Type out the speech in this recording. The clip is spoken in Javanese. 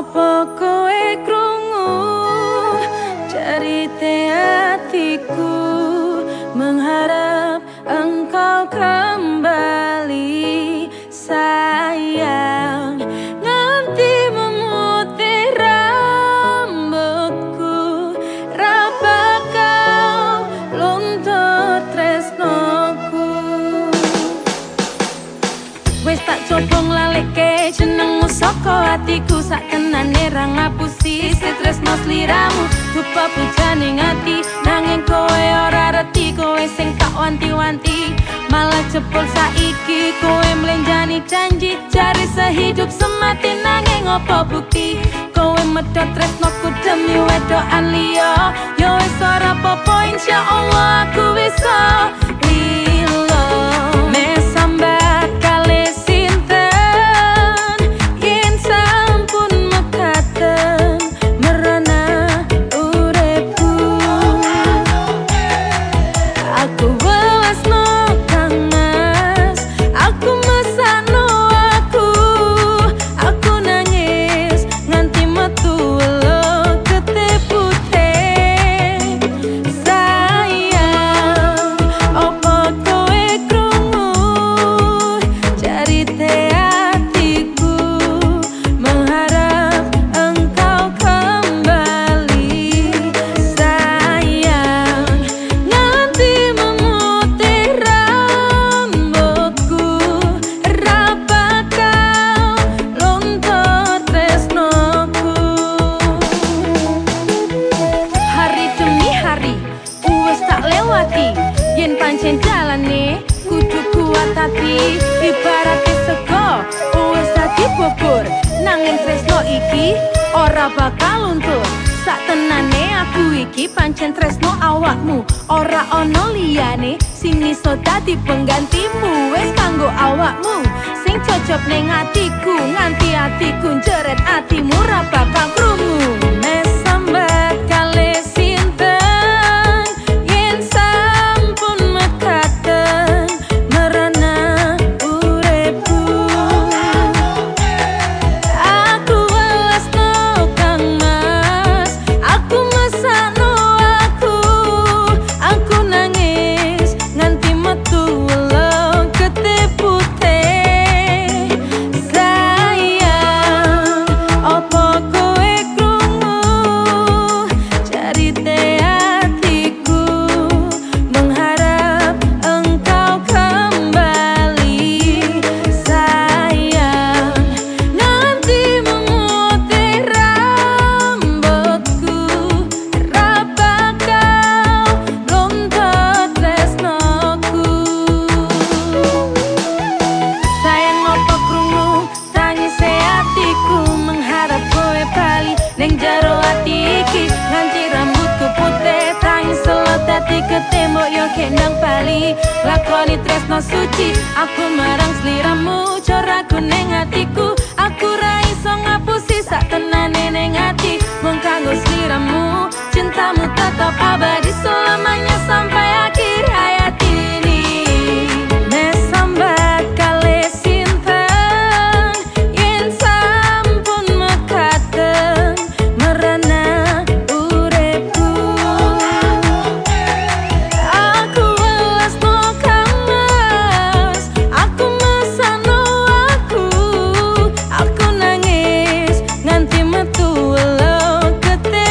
Sopo kowe krungu cerite atiku. Wes tak coba nglalike jenengmu saka hatiku sak tenane ra ngapusi. Tresno sliramu dupa pujane ngati. Nanging kowe ora reti kowe sing tak wanti-wanti. Malah jebol saiki kowe mlenjani janji. Cari sehidup semati nanging opo bukti? Kowe medhot tresnoku demi wedokan liya. Yo wis ora apa-apa insyaallah aku bisa tapi ibarat sego wis dadi bubur. Nanging tresno iki ora bakal luntur. Sak tenane aku iki pancen tresno awakmu. Ora ana liyane sing iso dadi penggantimu. Wis kanggo awakmu sing cocok ning atiku. Nganti atiku jeret atimu dadi ketembok yo kendang pali lakoni tresno suci aku marang sliramu coraku neng atiku aku ra iso ngapusi sak tenane neng ati mung kanggo sliramu cintamu tetap